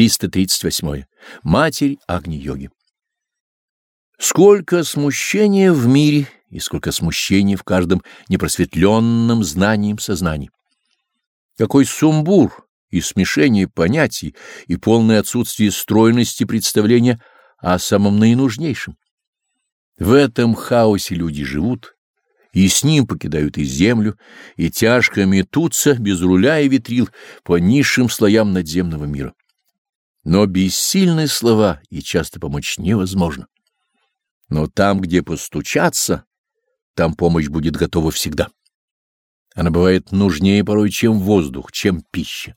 338. Матерь Агни-йоги. Сколько смущения в мире и сколько смущения в каждом непросветленном знанием сознании. Какой сумбур и смешение понятий и полное отсутствие стройности представления о самом наинужнейшем. В этом хаосе люди живут, и с ним покидают и землю, и тяжко метутся без руля и ветрил по низшим слоям надземного мира. Но бессильны слова, и часто помочь невозможно. Но там, где постучаться, там помощь будет готова всегда. Она бывает нужнее порой, чем воздух, чем пища.